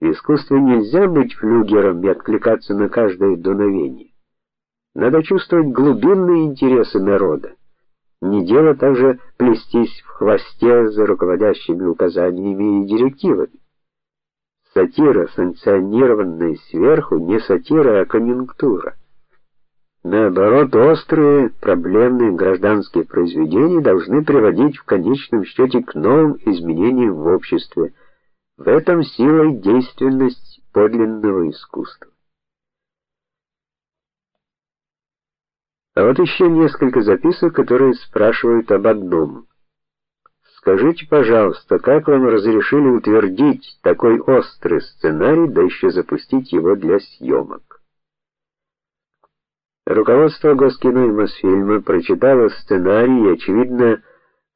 В искусстве нельзя быть флюгером и откликаться на каждое дуновение. Надо чувствовать глубинные интересы народа. Не дело также плестись в хвосте за руководящими указаниями и директивами. Сатира, санкционированная сверху, не сатира, а конъюнктура. Наоборот, острые, проблемные гражданские произведения должны приводить в конечном счете к новым изменениям в обществе. В этом сила и действенность подлинного искусства. А вот еще несколько записок, которые спрашивают об одном. Скажите, пожалуйста, как вам разрешили утвердить такой острый сценарий, да еще запустить его для съемок? Руководство Госкино и Мосфильма прочитало сценарий и, очевидно,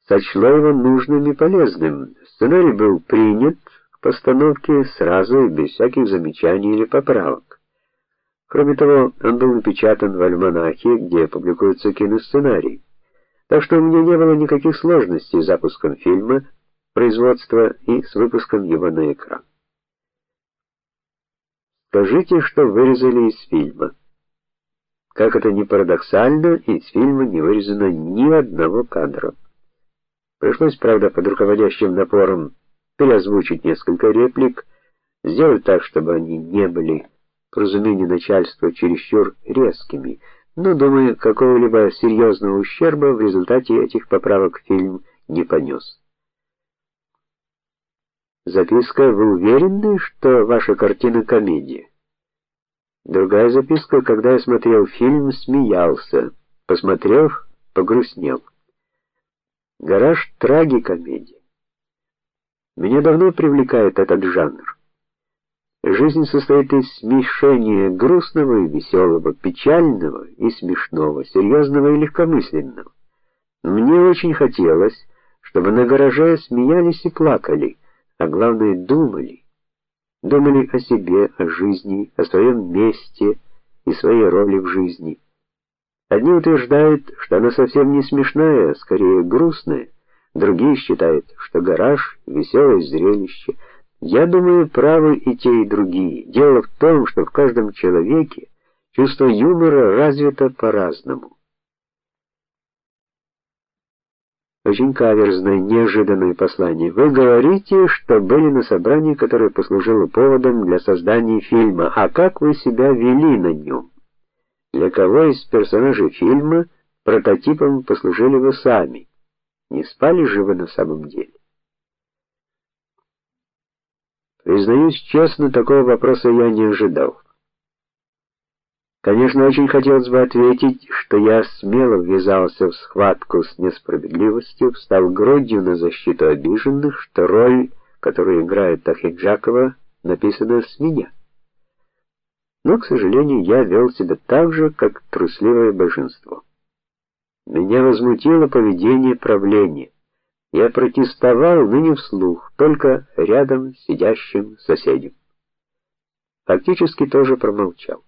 сочло его нужным и полезным. Сценарий был принят постановке сразу и без всяких замечаний или поправок. Кроме того, он был напечатан в альманахе, где публикуется киносценарий. Так что у меня не было никаких сложностей с запуском фильма, производства и с выпуском его на экран. Скажите, что вырезали из фильма. Как это ни парадоксально, из фильма не вырезано ни одного кадра. Пришлось, правда, под руководящим напором переозвучить несколько реплик, сделать так, чтобы они не были по разумению начальства чересчур резкими, но, думаю, какого-либо серьезного ущерба в результате этих поправок фильм не понес. Записка: Вы уверены, что ваша картина комедия? Другая записка: Когда я смотрел фильм, смеялся, посмотрев, погрустнел. Гараж трагикомедия. Меня давно привлекает этот жанр. Жизнь состоит из смешения грустного и веселого, печального и смешного, серьезного и легкомысленного. Мне очень хотелось, чтобы на гараже смеялись и плакали, а главное думали. Думали о себе, о жизни, о своем месте и своей роли в жизни. Одни утверждают, что она совсем не смешная, а скорее грустная. Другие считают, что гараж веселое зрелище. Я думаю, правы и те, и другие. Дело в том, что в каждом человеке чувство юмора развито по-разному. Очень каверзное, неожиданное послание. Вы говорите, что были на собрании, которое послужило поводом для создания фильма. А как вы себя вели на нем? Для кого из персонажей фильма прототипом послужили вы сами? Не спали же вы на самом деле? Признаюсь честно, такого вопроса я не ожидал. Конечно, очень хотелось бы ответить, что я смело ввязался в схватку с несправедливостью, встал грудью на защиту обиженных, что роль, которую играет Тахиджакова, написана с меня. Но, к сожалению, я вел себя так же, как трусливое большинство. Меня возмутило поведение правления. Я протестовал, но не вслух, только рядом сидящим соседям. Фактически тоже промолчал.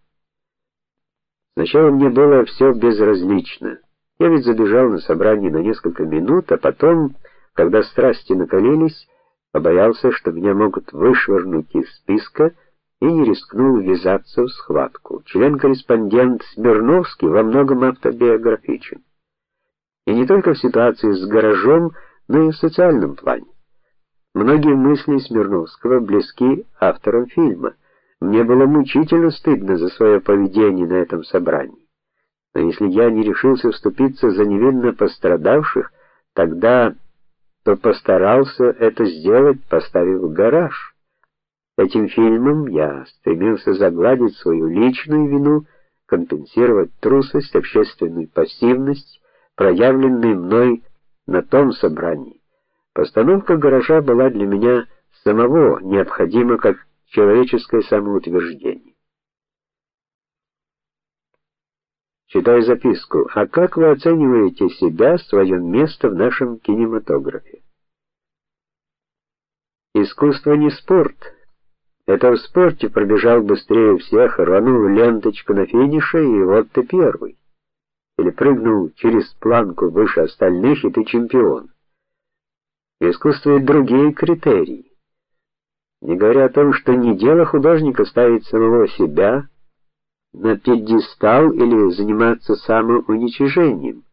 Сначала мне было все безразлично. Я ведь забежал на собрание на несколько минут, а потом, когда страсти накалились, побоялся, что меня могут вышвырнуть из списка, и не рискнул ввязаться в схватку. Член-корреспондент Смирновский во многом автобиографичен. И не только в ситуации с гаражом, но и в социальном плане. Многие мысли Смирновского близки авторам фильма. Мне было мучительно стыдно за свое поведение на этом собрании. Но если я не решился вступиться за невинно пострадавших, тогда то постарался это сделать, поставив гараж. Этим фильмом я стремился загладить свою личную вину, компенсировать трусость, общественную пассивность, проявленные мной на том собрании. Постановка гаража была для меня самого необходима как человеческое самоутверждение. Читаю записку. А как вы оцениваете себя, свое место в нашем кинематографе? Искусство не спорт. Это в спорте пробежал быстрее всех, рванул ленточку на финише, и вот ты первый или прыгнул через планку выше остальных, и ты чемпион. В искусстве другие критерии. Не говоря о том, что не дело художника ставить самого себя на пьедестал или заниматься самоуничижением.